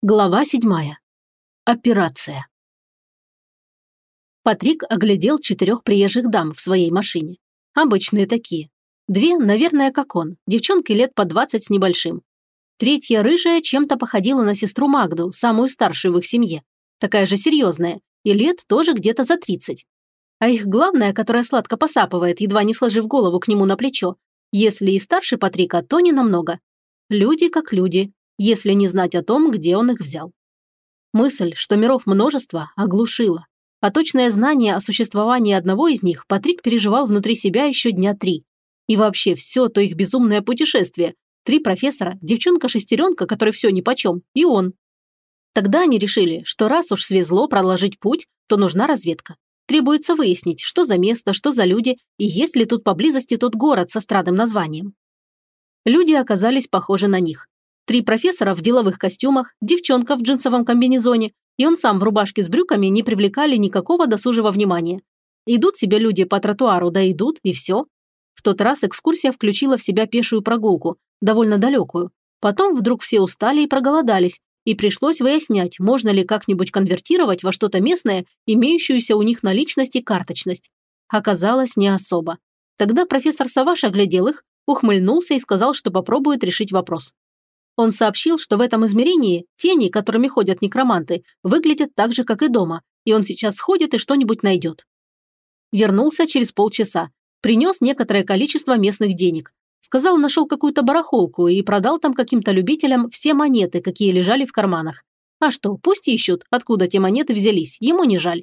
Глава седьмая. Операция. Патрик оглядел четырех приезжих дам в своей машине. Обычные такие. Две, наверное, как он, девчонки лет по двадцать с небольшим. Третья, рыжая, чем-то походила на сестру Магду, самую старшую в их семье. Такая же серьезная, и лет тоже где-то за тридцать. А их главная, которая сладко посапывает, едва не сложив голову к нему на плечо, если и старше Патрика, то не намного. Люди как люди, если не знать о том, где он их взял. Мысль, что миров множество, оглушила. А точное знание о существовании одного из них Патрик переживал внутри себя еще дня три. И вообще все то их безумное путешествие. Три профессора, девчонка-шестеренка, которой все нипочем, и он. Тогда они решили, что раз уж свезло проложить путь, то нужна разведка. Требуется выяснить, что за место, что за люди, и есть ли тут поблизости тот город со странным названием. Люди оказались похожи на них. Три профессора в деловых костюмах, девчонка в джинсовом комбинезоне, и он сам в рубашке с брюками не привлекали никакого досужего внимания. Идут себе люди по тротуару, да идут, и все. В тот раз экскурсия включила в себя пешую прогулку, довольно далекую. Потом вдруг все устали и проголодались, и пришлось выяснять, можно ли как-нибудь конвертировать во что-то местное, имеющуюся у них наличность и карточность. Оказалось, не особо. Тогда профессор Саваш оглядел их, ухмыльнулся и сказал, что попробует решить вопрос. Он сообщил, что в этом измерении тени, которыми ходят некроманты, выглядят так же, как и дома, и он сейчас сходит и что-нибудь найдет. Вернулся через полчаса. Принес некоторое количество местных денег. Сказал, нашел какую-то барахолку и продал там каким-то любителям все монеты, какие лежали в карманах. А что, пусть ищут, откуда те монеты взялись, ему не жаль.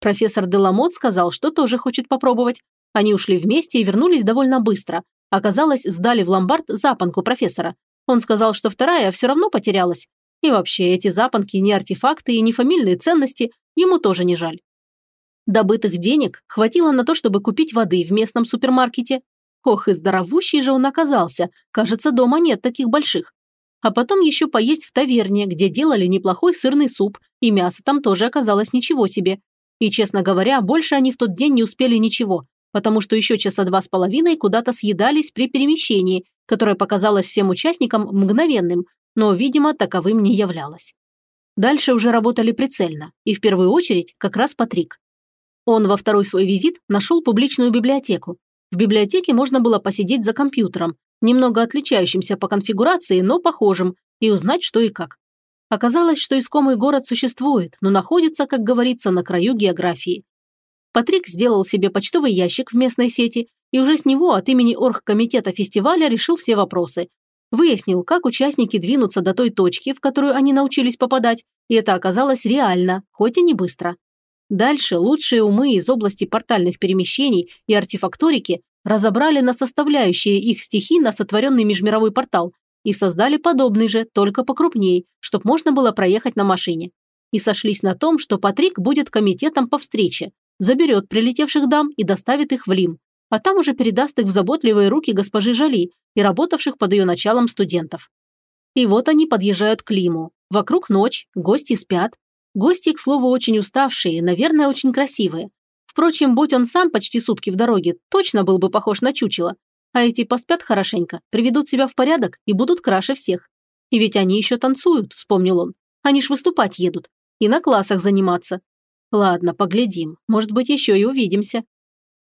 Профессор Деламот сказал, что тоже хочет попробовать. Они ушли вместе и вернулись довольно быстро. Оказалось, сдали в ломбард запонку профессора. Он сказал, что вторая все равно потерялась. И вообще, эти запонки не артефакты и не фамильные ценности, ему тоже не жаль. Добытых денег хватило на то, чтобы купить воды в местном супермаркете. Ох, и здоровущий же он оказался, кажется, дома нет таких больших. А потом еще поесть в таверне, где делали неплохой сырный суп, и мясо там тоже оказалось ничего себе. И, честно говоря, больше они в тот день не успели ничего, потому что еще часа два с половиной куда-то съедались при перемещении, которое показалось всем участникам мгновенным, но, видимо, таковым не являлось. Дальше уже работали прицельно, и в первую очередь как раз Патрик. Он во второй свой визит нашел публичную библиотеку. В библиотеке можно было посидеть за компьютером, немного отличающимся по конфигурации, но похожим, и узнать, что и как. Оказалось, что искомый город существует, но находится, как говорится, на краю географии. Патрик сделал себе почтовый ящик в местной сети и уже с него от имени оргкомитета фестиваля решил все вопросы. Выяснил, как участники двинутся до той точки, в которую они научились попадать, и это оказалось реально, хоть и не быстро. Дальше лучшие умы из области портальных перемещений и артефакторики разобрали на составляющие их стихи на сотворенный межмировой портал и создали подобный же, только покрупней, чтобы можно было проехать на машине. И сошлись на том, что Патрик будет комитетом по встрече, заберет прилетевших дам и доставит их в Лим, а там уже передаст их в заботливые руки госпожи Жали и работавших под ее началом студентов. И вот они подъезжают к Лиму. Вокруг ночь, гости спят. Гости, к слову, очень уставшие, наверное, очень красивые. Впрочем, будь он сам почти сутки в дороге, точно был бы похож на чучело. А эти поспят хорошенько, приведут себя в порядок и будут краше всех. И ведь они еще танцуют, вспомнил он. Они ж выступать едут. И на классах заниматься. Ладно, поглядим. Может быть, еще и увидимся.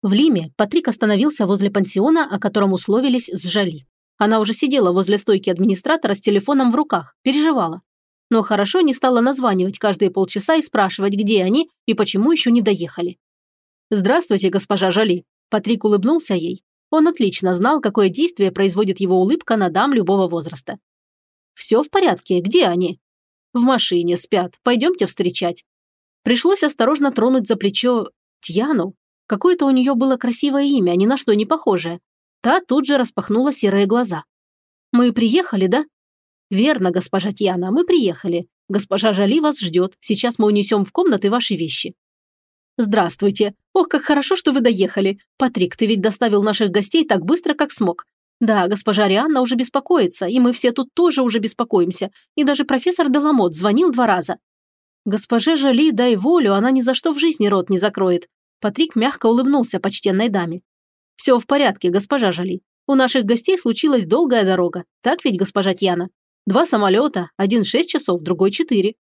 В Лиме Патрик остановился возле пансиона, о котором условились с Жали. Она уже сидела возле стойки администратора с телефоном в руках, переживала. Но хорошо не стала названивать каждые полчаса и спрашивать, где они и почему еще не доехали. «Здравствуйте, госпожа Жали», – Патрик улыбнулся ей. Он отлично знал, какое действие производит его улыбка на дам любого возраста. «Все в порядке, где они?» «В машине спят, пойдемте встречать». Пришлось осторожно тронуть за плечо Тьяну, Какое-то у нее было красивое имя, ни на что не похожее. Та тут же распахнула серые глаза. «Мы приехали, да?» «Верно, госпожа Тьяна, мы приехали. Госпожа Жали вас ждет. Сейчас мы унесем в комнаты ваши вещи». «Здравствуйте. Ох, как хорошо, что вы доехали. Патрик, ты ведь доставил наших гостей так быстро, как смог. Да, госпожа Рианна уже беспокоится, и мы все тут тоже уже беспокоимся. И даже профессор Деламот звонил два раза. Госпоже Жали дай волю, она ни за что в жизни рот не закроет. Патрик мягко улыбнулся почтенной даме. «Все в порядке, госпожа Жали. У наших гостей случилась долгая дорога. Так ведь, госпожа Тьяна? Два самолета, один шесть часов, другой четыре.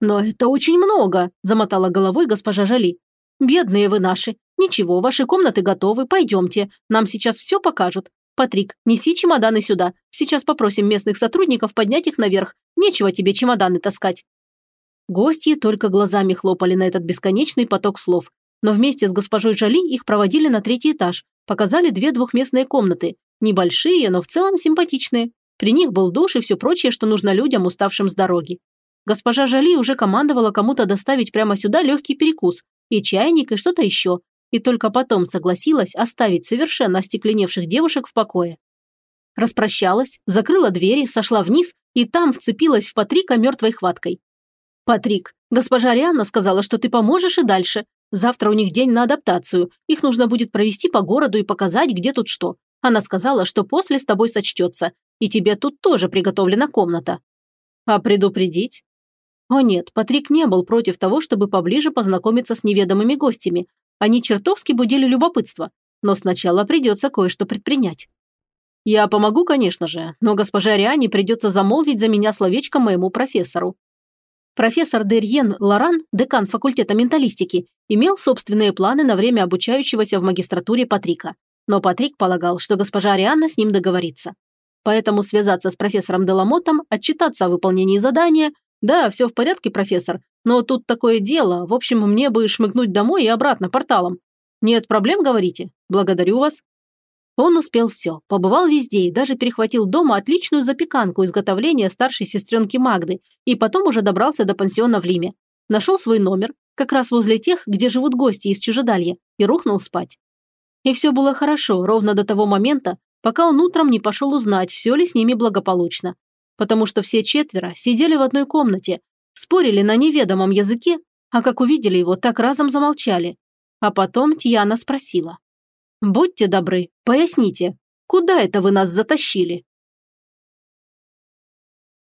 «Но это очень много», – замотала головой госпожа Жали. «Бедные вы наши. Ничего, ваши комнаты готовы, пойдемте. Нам сейчас все покажут. Патрик, неси чемоданы сюда. Сейчас попросим местных сотрудников поднять их наверх. Нечего тебе чемоданы таскать». Гости только глазами хлопали на этот бесконечный поток слов. Но вместе с госпожой Жали их проводили на третий этаж, показали две двухместные комнаты. Небольшие, но в целом симпатичные. При них был душ и все прочее, что нужно людям, уставшим с дороги. Госпожа Жали уже командовала кому-то доставить прямо сюда легкий перекус, и чайник, и что-то еще, и только потом согласилась оставить совершенно остекленевших девушек в покое. Распрощалась, закрыла двери, сошла вниз и там вцепилась в Патрика мертвой хваткой. «Патрик, госпожа Рианна сказала, что ты поможешь и дальше. Завтра у них день на адаптацию. Их нужно будет провести по городу и показать, где тут что. Она сказала, что после с тобой сочтется, и тебе тут тоже приготовлена комната». «А предупредить?» О нет, Патрик не был против того, чтобы поближе познакомиться с неведомыми гостями. Они чертовски будили любопытство. Но сначала придется кое-что предпринять. Я помогу, конечно же, но госпоже Ариане придется замолвить за меня словечко моему профессору. Профессор Дерьен Лоран, декан факультета менталистики, имел собственные планы на время обучающегося в магистратуре Патрика. Но Патрик полагал, что госпожа Арианна с ним договорится. Поэтому связаться с профессором Деламотом, отчитаться о выполнении задания, «Да, все в порядке, профессор, но тут такое дело. В общем, мне бы шмыгнуть домой и обратно порталом. Нет проблем, говорите? Благодарю вас». Он успел все, побывал везде и даже перехватил дома отличную запеканку изготовления старшей сестренки Магды и потом уже добрался до пансиона в Лиме. Нашел свой номер, как раз возле тех, где живут гости из Чужедалья, и рухнул спать. И все было хорошо, ровно до того момента, пока он утром не пошел узнать, все ли с ними благополучно потому что все четверо сидели в одной комнате, спорили на неведомом языке, а как увидели его, так разом замолчали. А потом Тьяна спросила. «Будьте добры, поясните, куда это вы нас затащили?»